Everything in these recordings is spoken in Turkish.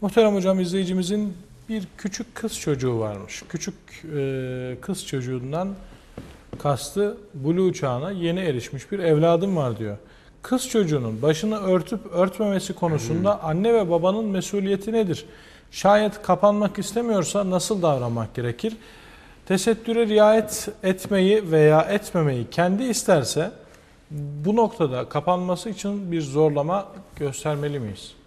Muhterem hocam izleyicimizin bir küçük kız çocuğu varmış. Küçük e, kız çocuğundan kastı buluğ çağına yeni erişmiş bir evladım var diyor. Kız çocuğunun başını örtüp örtmemesi konusunda anne ve babanın mesuliyeti nedir? Şayet kapanmak istemiyorsa nasıl davranmak gerekir? Tesettüre riayet etmeyi veya etmemeyi kendi isterse bu noktada kapanması için bir zorlama göstermeli miyiz?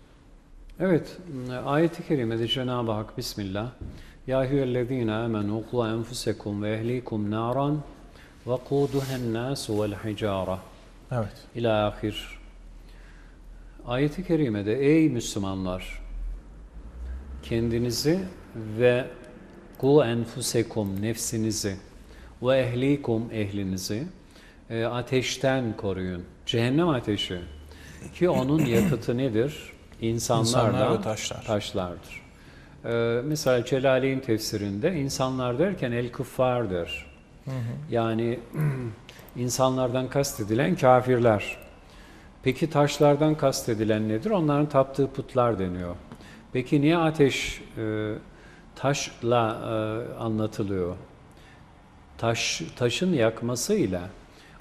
Evet, ayet-i kerimede Cenab-ı Hak Bismillah Ya eyyühellezine amenu ku enfusekum ve ehlikum naran ve kuduhen nasu vel hicara Evet. ila ahir. Ayet-i kerimede ey Müslümanlar kendinizi ve ku enfusekum nefsinizi ve ehlikum ehlinizi e, ateşten koruyun. Cehennem ateşi ki onun yakıtı nedir? İnsanlar ve taşlar. taşlardır. Ee, mesela Celaleyn tefsirinde insanlar derken el küffardır. Yani insanlardan kastedilen kafirler. Peki taşlardan kastedilen nedir? Onların taptığı putlar deniyor. Peki niye ateş e, taşla e, anlatılıyor? Taş taşın yakmasıyla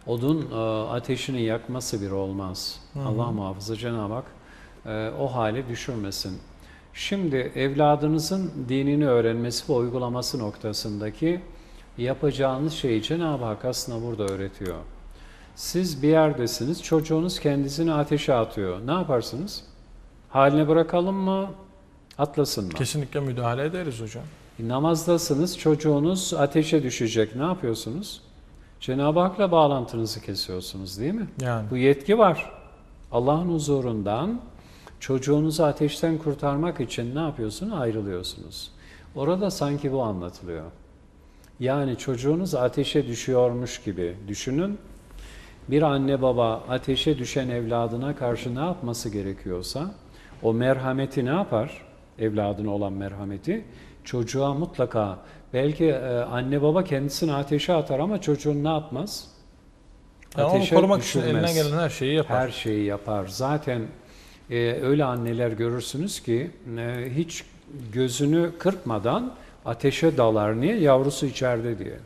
odun e, ateşinin yakması bir olmaz. Allah muhafaza Cenab-ı Hak e, o hale düşürmesin. Şimdi evladınızın dinini öğrenmesi ve uygulaması noktasındaki yapacağınız şeyi Cenab-ı Hak aslında burada öğretiyor. Siz bir yerdesiniz, çocuğunuz kendisini ateşe atıyor. Ne yaparsınız? Haline bırakalım mı? Atlasın mı? Kesinlikle müdahale ederiz hocam. Namazdasınız, çocuğunuz ateşe düşecek. Ne yapıyorsunuz? Cenab-ı Hak'la bağlantınızı kesiyorsunuz değil mi? Yani. Bu yetki var. Allah'ın huzurundan çocuğunuzu ateşten kurtarmak için ne yapıyorsunuz? Ayrılıyorsunuz. Orada sanki bu anlatılıyor. Yani çocuğunuz ateşe düşüyormuş gibi düşünün. Bir anne baba ateşe düşen evladına karşı ne yapması gerekiyorsa o merhameti ne yapar? Evladına olan merhameti çocuğa mutlaka belki e, anne baba kendisini ateşe atar ama çocuğun ne yapmaz? Yani onu Ateşe korumak için düşürmez. elinden gelen her şeyi yapar. Her şeyi yapar. Zaten e, öyle anneler görürsünüz ki e, hiç gözünü kırpmadan ateşe dalar. Niye? Yavrusu içeride diye.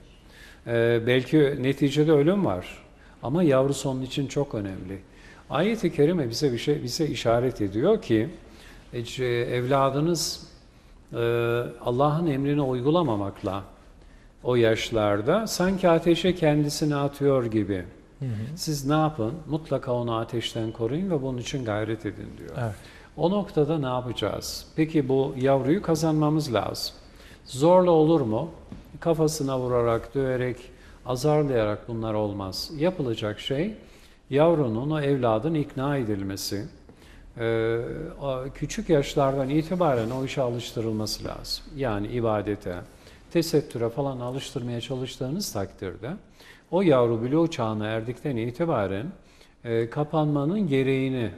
E, belki neticede ölüm var. Ama yavrusu onun için çok önemli. Ayet-i Kerime bize bir şey bize işaret ediyor ki e, evladınız e, Allah'ın emrini uygulamamakla o yaşlarda sanki ateşe kendisini atıyor gibi. Siz ne yapın? Mutlaka onu ateşten koruyun ve bunun için gayret edin diyor. Evet. O noktada ne yapacağız? Peki bu yavruyu kazanmamız lazım. Zorla olur mu? Kafasına vurarak, döverek, azarlayarak bunlar olmaz. Yapılacak şey yavrunun, o evladın ikna edilmesi. Ee, küçük yaşlardan itibaren o işe alıştırılması lazım. Yani ibadete, tesettüre falan alıştırmaya çalıştığınız takdirde o yavru buluğ çağına erdikten itibaren e, kapanmanın gereğini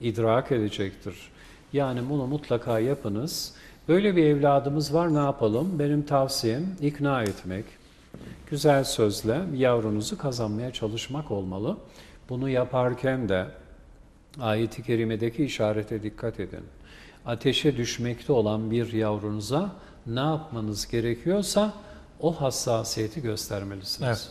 idrak edecektir. Yani bunu mutlaka yapınız. Böyle bir evladımız var ne yapalım? Benim tavsiyem ikna etmek, güzel sözle yavrunuzu kazanmaya çalışmak olmalı. Bunu yaparken de ayet-i kerimedeki işarete dikkat edin. Ateşe düşmekte olan bir yavrunuza ne yapmanız gerekiyorsa o hassasiyeti göstermelisiniz. Evet.